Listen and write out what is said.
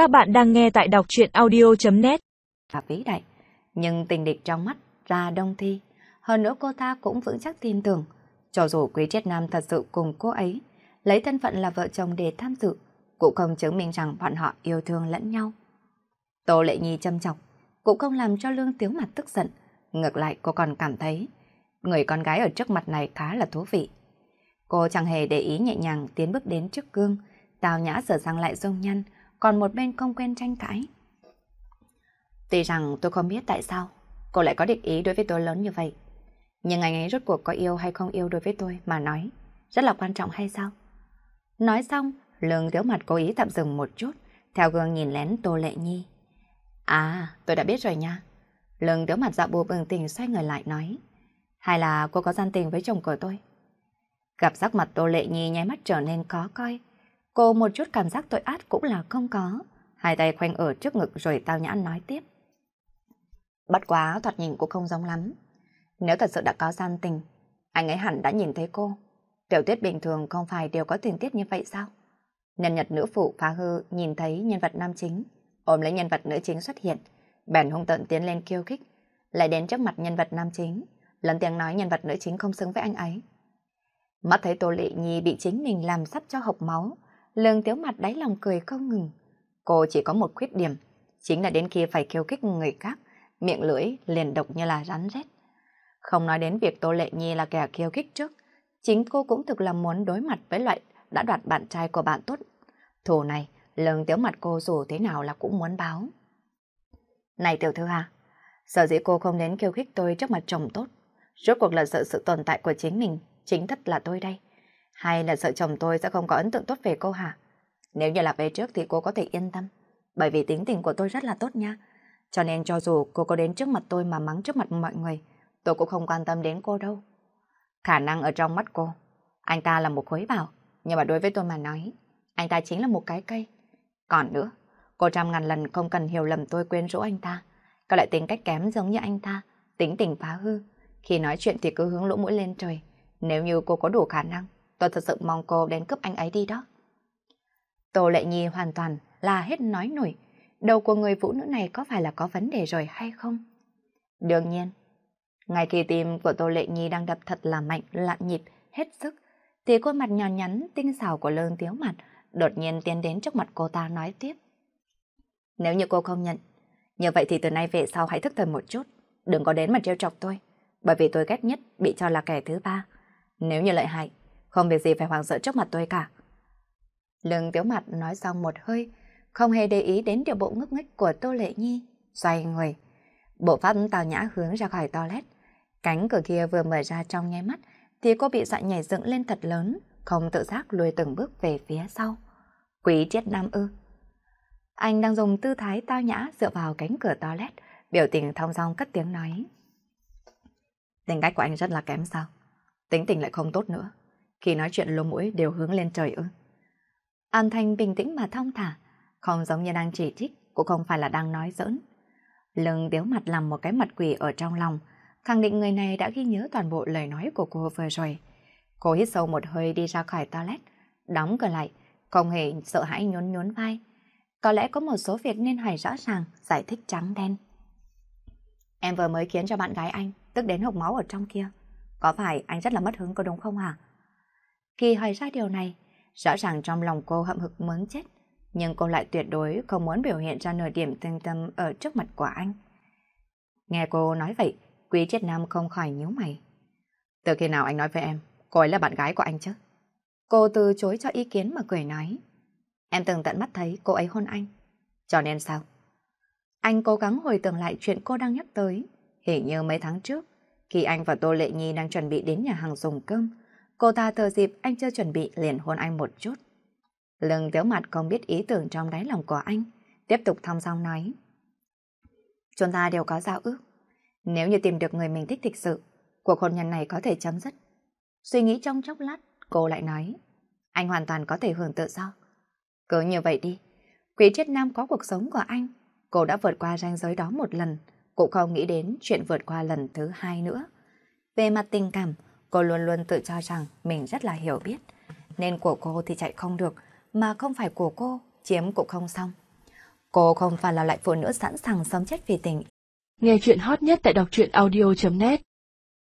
Các bạn đang nghe tại đọc chuyện audio.net và vĩ đại, nhưng tình địch trong mắt ra đông thi. Hơn nữa cô ta cũng vững chắc tin tưởng, cho dù Quý Triết Nam thật sự cùng cô ấy, lấy thân phận là vợ chồng để tham dự, cũng không chứng minh rằng bọn họ yêu thương lẫn nhau. Tô Lệ Nhi châm chọc, cũng không làm cho Lương Tiếu mặt tức giận. Ngược lại cô còn cảm thấy người con gái ở trước mặt này khá là thú vị. Cô chẳng hề để ý nhẹ nhàng tiến bước đến trước gương, tào nhã sửa sang lại dung nhăn, còn một bên không quen tranh cãi. Tuy rằng tôi không biết tại sao cô lại có định ý đối với tôi lớn như vậy, nhưng anh ấy rốt cuộc có yêu hay không yêu đối với tôi mà nói, rất là quan trọng hay sao? Nói xong, lương tiếu mặt cố ý tạm dừng một chút, theo gương nhìn lén Tô Lệ Nhi. À, tôi đã biết rồi nha. Lương tiếu mặt dạ bùa bừng tỉnh xoay người lại nói. Hay là cô có gian tình với chồng của tôi? Gặp sắc mặt Tô Lệ Nhi nháy mắt trở nên khó coi. Cô một chút cảm giác tội ác cũng là không có. Hai tay khoanh ở trước ngực rồi tao nhãn nói tiếp. Bất quá thoạt nhìn cũng không giống lắm. Nếu thật sự đã có gian tình, anh ấy hẳn đã nhìn thấy cô. Tiểu tiết bình thường không phải đều có tình tiết như vậy sao? Nhân nhật nữ phụ phá hư nhìn thấy nhân vật nam chính, ôm lấy nhân vật nữ chính xuất hiện, bèn hung tận tiến lên kêu khích, lại đến trước mặt nhân vật nam chính, lần tiếng nói nhân vật nữ chính không xứng với anh ấy. Mắt thấy Tô Lệ Nhi bị chính mình làm sắp cho hộc máu, lương tiếu mặt đáy lòng cười không ngừng. Cô chỉ có một khuyết điểm, chính là đến khi phải kêu kích người khác, miệng lưỡi liền độc như là rắn rết. Không nói đến việc Tô Lệ Nhi là kẻ kêu kích trước, chính cô cũng thực là muốn đối mặt với loại đã đoạt bạn trai của bạn tốt. Thù này, lương tiếu mặt cô dù thế nào là cũng muốn báo. Này tiểu thư à, sợ dĩ cô không đến kêu khích tôi trước mặt chồng tốt, rốt cuộc là sợ sự tồn tại của chính mình, chính thất là tôi đây. Hay là sợ chồng tôi sẽ không có ấn tượng tốt về cô hả? Nếu như là về trước thì cô có thể yên tâm, bởi vì tính tình của tôi rất là tốt nha. Cho nên cho dù cô có đến trước mặt tôi mà mắng trước mặt mọi người, tôi cũng không quan tâm đến cô đâu. Khả năng ở trong mắt cô, anh ta là một khối bảo, nhưng mà đối với tôi mà nói, anh ta chính là một cái cây. Còn nữa, cô trăm ngàn lần không cần hiểu lầm tôi quên rũ anh ta. Có lại tính cách kém giống như anh ta, tính tình phá hư. Khi nói chuyện thì cứ hướng lỗ mũi lên trời. Nếu như cô có đủ khả năng, tôi thật sự mong cô đến cướp anh ấy đi đó. Tô Lệ Nhi hoàn toàn là hết nói nổi. Đầu của người phụ nữ này có phải là có vấn đề rồi hay không? Đương nhiên, ngay khi tim của Tô Lệ Nhi đang đập thật là mạnh, lạn nhịp, hết sức, thì khuôn mặt nhỏ nhắn, tinh xảo của lương tiếu mặt đột nhiên tiến đến trước mặt cô ta nói tiếp. Nếu như cô không nhận, như vậy thì từ nay về sau hãy thức thời một chút, đừng có đến mà trêu chọc tôi, bởi vì tôi ghét nhất bị cho là kẻ thứ ba. Nếu như lợi hại, không việc gì phải hoảng sợ trước mặt tôi cả. Lương tiếu mặt nói xong một hơi, không hề để ý đến điệu bộ ngức nghếch của Tô Lệ Nhi, xoay người. Bộ pháp tào nhã hướng ra khỏi toilet. Cánh cửa kia vừa mở ra trong nháy mắt, thì cô bị dọa nhảy dựng lên thật lớn, không tự giác lùi từng bước về phía sau. Quý triết nam ư. Anh đang dùng tư thái tao nhã dựa vào cánh cửa toilet, biểu tình thong dong cất tiếng nói. Tính cách của anh rất là kém sao? Tính tình lại không tốt nữa. Khi nói chuyện lỗ mũi đều hướng lên trời ư. An Thanh bình tĩnh mà thong thả, không giống như đang chỉ trích, cũng không phải là đang nói giỡn. Lưng điếu mặt làm một cái mặt quỷ ở trong lòng, khẳng định người này đã ghi nhớ toàn bộ lời nói của cô vừa rồi. Cô hít sâu một hơi đi ra khỏi toilet, đóng cửa lại, không hề sợ hãi nhún nhún vai. Có lẽ có một số việc nên hỏi rõ ràng, giải thích trắng đen. Em vừa mới khiến cho bạn gái anh tức đến hộc máu ở trong kia. Có phải anh rất là mất hứng có đúng không hả? Khi hỏi ra điều này, rõ ràng trong lòng cô hậm hực muốn chết, nhưng cô lại tuyệt đối không muốn biểu hiện ra nửa điểm tương tâm ở trước mặt của anh. Nghe cô nói vậy, Quý Triết Nam không khỏi nhíu mày. Từ khi nào anh nói với em, cô ấy là bạn gái của anh chứ? Cô từ chối cho ý kiến mà cười nói. Em từng tận mắt thấy cô ấy hôn anh. Cho nên sao? Anh cố gắng hồi tưởng lại chuyện cô đang nhắc tới. Hình như mấy tháng trước, khi anh và Tô Lệ Nhi đang chuẩn bị đến nhà hàng dùng cơm, cô ta thừa dịp anh chưa chuẩn bị liền hôn anh một chút. Lương tiếu mặt không biết ý tưởng trong đáy lòng của anh, tiếp tục thong song nói. Chúng ta đều có giao ước. Nếu như tìm được người mình thích thực sự, cuộc hôn nhân này có thể chấm dứt. Suy nghĩ trong chốc lát, cô lại nói, anh hoàn toàn có thể hưởng tự do. Cứ như vậy đi, Quý Triết Nam có cuộc sống của anh, cô đã vượt qua ranh giới đó một lần, cũng không nghĩ đến chuyện vượt qua lần thứ hai nữa. Về mặt tình cảm, cô luôn luôn tự cho rằng mình rất là hiểu biết, nên của cô thì chạy không được, mà không phải của cô, chiếm cũng không xong. Cô không phải là loại phụ nữ sẵn sàng sống chết vì tình. Nghe chuyện hot nhất tại đọc truyện audio.net